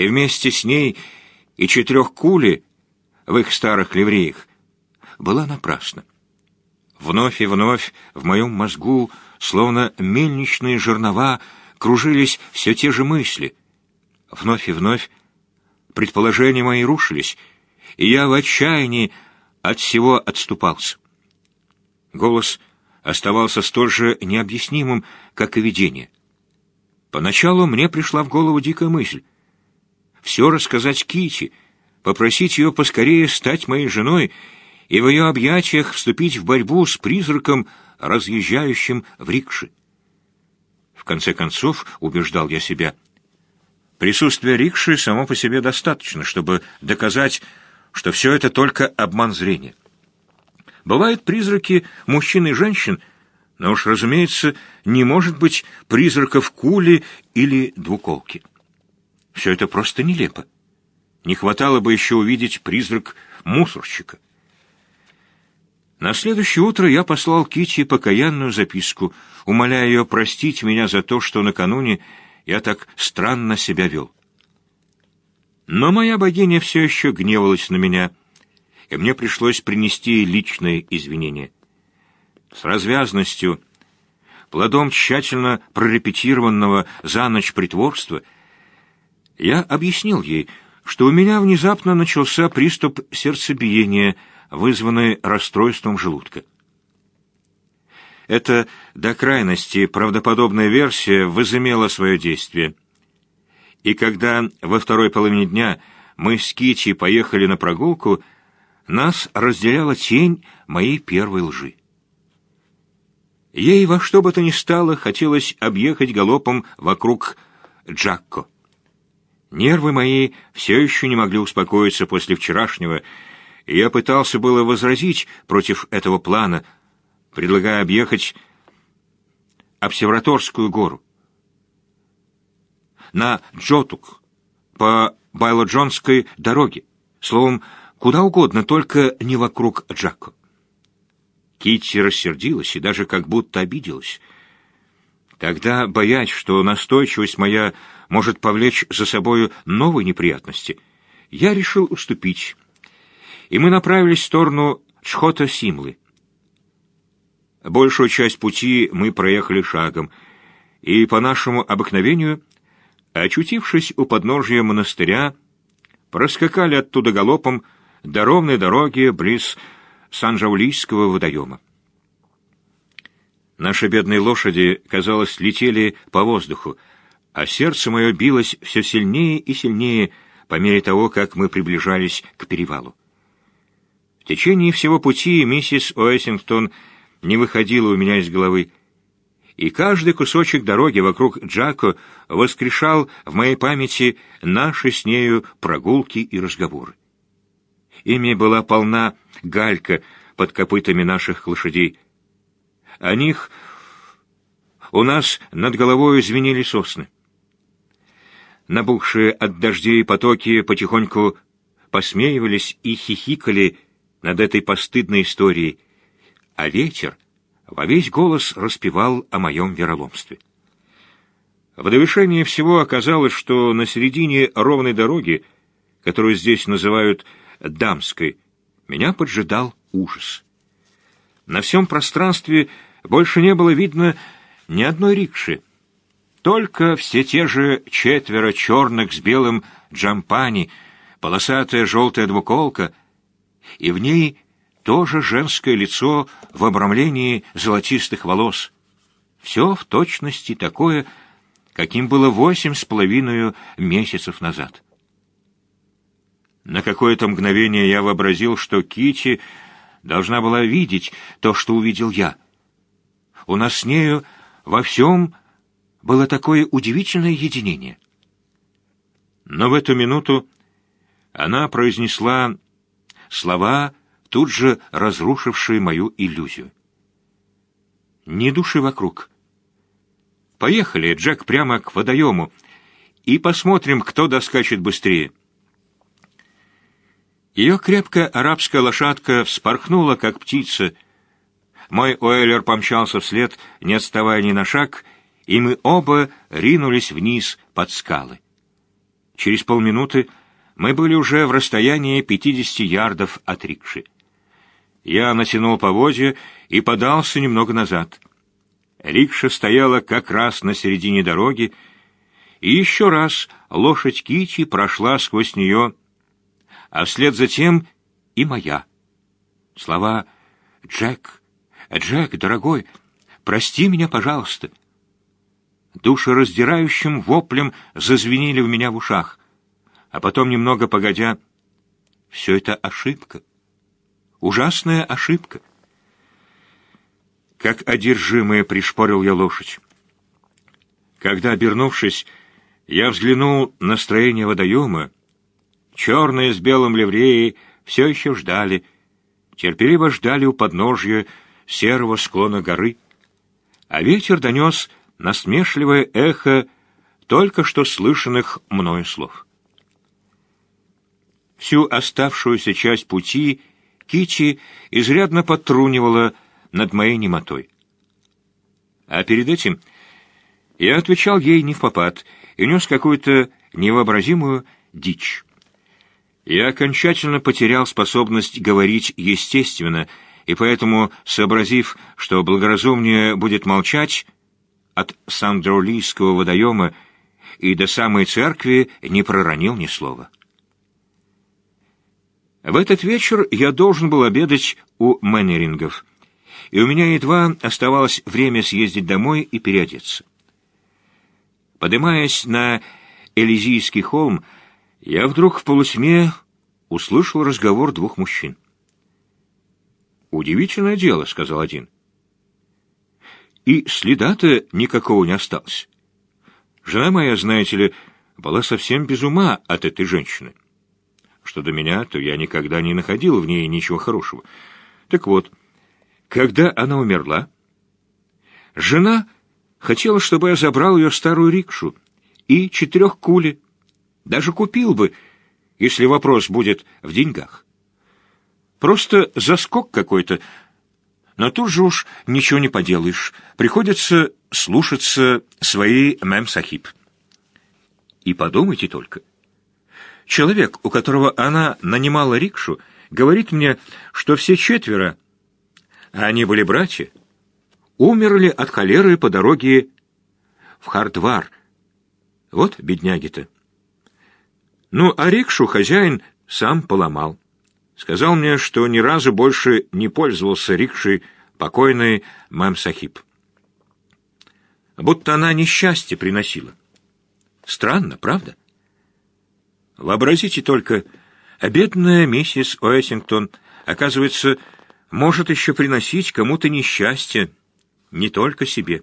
и вместе с ней и четырех кули в их старых ливреях, была напрасна. Вновь и вновь в моем мозгу, словно мельничные жернова, кружились все те же мысли. Вновь и вновь предположения мои рушились, и я в отчаянии от всего отступался. Голос оставался столь же необъяснимым, как и видение. Поначалу мне пришла в голову дикая мысль. Все рассказать Кити, попросить ее поскорее стать моей женой и в ее объятиях вступить в борьбу с призраком, разъезжающим в рикше. В конце концов, убеждал я себя, присутствие рикши само по себе достаточно, чтобы доказать, что все это только обман зрения. Бывают призраки мужчин и женщин, но уж, разумеется, не может быть призраков кули или двуколки. Все это просто нелепо. Не хватало бы еще увидеть призрак мусорщика. На следующее утро я послал Кити покаянную записку, умоляя ее простить меня за то, что накануне я так странно себя вел. Но моя богиня все еще гневалась на меня, и мне пришлось принести личные извинения. С развязностью, плодом тщательно прорепетированного за ночь притворства, я объяснил ей, что у меня внезапно начался приступ сердцебиения — вызванной расстройством желудка. Эта до крайности правдоподобная версия возымела свое действие. И когда во второй половине дня мы с Кити поехали на прогулку, нас разделяла тень моей первой лжи. Ей во что бы то ни стало хотелось объехать галопом вокруг Джакко. Нервы мои все еще не могли успокоиться после вчерашнего, я пытался было возразить против этого плана, предлагая объехать Обсерваторскую гору. На Джотук, по Байло-Джонской дороге, словом, куда угодно, только не вокруг Джако. Китти рассердилась и даже как будто обиделась. Тогда, боясь, что настойчивость моя может повлечь за собою новые неприятности, я решил уступить и мы направились в сторону Чхота-Симлы. Большую часть пути мы проехали шагом, и по нашему обыкновению, очутившись у подножия монастыря, проскакали оттуда галопом до ровной дороги близ Санжаулийского водоема. Наши бедные лошади, казалось, летели по воздуху, а сердце мое билось все сильнее и сильнее по мере того, как мы приближались к перевалу. В течение всего пути миссис Уэссингтон не выходила у меня из головы, и каждый кусочек дороги вокруг Джако воскрешал в моей памяти наши с нею прогулки и разговоры. Ими была полна галька под копытами наших лошадей. О них у нас над головой звенели сосны. Набухшие от дождей потоки потихоньку посмеивались и хихикали, над этой постыдной историей, а ветер во весь голос распевал о моем вероломстве. В довершение всего оказалось, что на середине ровной дороги, которую здесь называют Дамской, меня поджидал ужас. На всем пространстве больше не было видно ни одной рикши, только все те же четверо черных с белым джампани, полосатая желтая двуколка, и в ней тоже женское лицо в обрамлении золотистых волос. Все в точности такое, каким было восемь с половиной месяцев назад. На какое-то мгновение я вообразил, что Кити должна была видеть то, что увидел я. У нас с нею во всем было такое удивительное единение. Но в эту минуту она произнесла слова, тут же разрушившие мою иллюзию. Ни души вокруг. Поехали, Джек, прямо к водоему, и посмотрим, кто доскачет быстрее. Ее крепкая арабская лошадка вспорхнула, как птица. Мой Уэллер помчался вслед, не отставая ни на шаг, и мы оба ринулись вниз под скалы. Через полминуты мы были уже в расстоянии 50 ярдов от рикши. Я натянул поводья и подался немного назад. Рикша стояла как раз на середине дороги, и еще раз лошадь Кити прошла сквозь нее, а вслед за тем и моя. Слова «Джек, Джек, дорогой, прости меня, пожалуйста». Душераздирающим воплем зазвенели у меня в ушах, а потом, немного погодя, все это ошибка. Ужасная ошибка. Как одержимая пришпорил я лошадь. Когда, обернувшись, я взглянул на строение водоема, черные с белым ливреей все еще ждали, терпеливо ждали у подножья серого склона горы, а ветер донес насмешливое эхо только что слышанных мною слов. Всю оставшуюся часть пути Кити изрядно подтрунивала над моей немотой. А перед этим я отвечал ей не в попад и нес какую-то невообразимую дичь. Я окончательно потерял способность говорить естественно, и поэтому, сообразив, что благоразумнее будет молчать, от Сандролийского водоема и до самой церкви не проронил ни слова. В этот вечер я должен был обедать у Мэннерингов, и у меня едва оставалось время съездить домой и переодеться. Поднимаясь на Элизийский холм, я вдруг в полусьме услышал разговор двух мужчин. «Удивительное дело», — сказал один. «И следа-то никакого не осталось. Жена моя, знаете ли, была совсем без ума от этой женщины. Что до меня, то я никогда не находил в ней ничего хорошего. Так вот, когда она умерла, жена хотела, чтобы я забрал ее старую рикшу и четырех кули. Даже купил бы, если вопрос будет в деньгах. Просто заскок какой-то, но тут же уж ничего не поделаешь. Приходится слушаться своей мэм-сахиб. И подумайте только. Человек, у которого она нанимала рикшу, говорит мне, что все четверо, а они были братья, умерли от холеры по дороге в Хардвар. Вот бедняги-то. Ну, а рикшу хозяин сам поломал. Сказал мне, что ни разу больше не пользовался рикшей покойной мам-сахиб. Будто она несчастье приносила. Странно, правда? Вообразите только, а бедная миссис Уэссингтон, оказывается, может еще приносить кому-то несчастье, не только себе.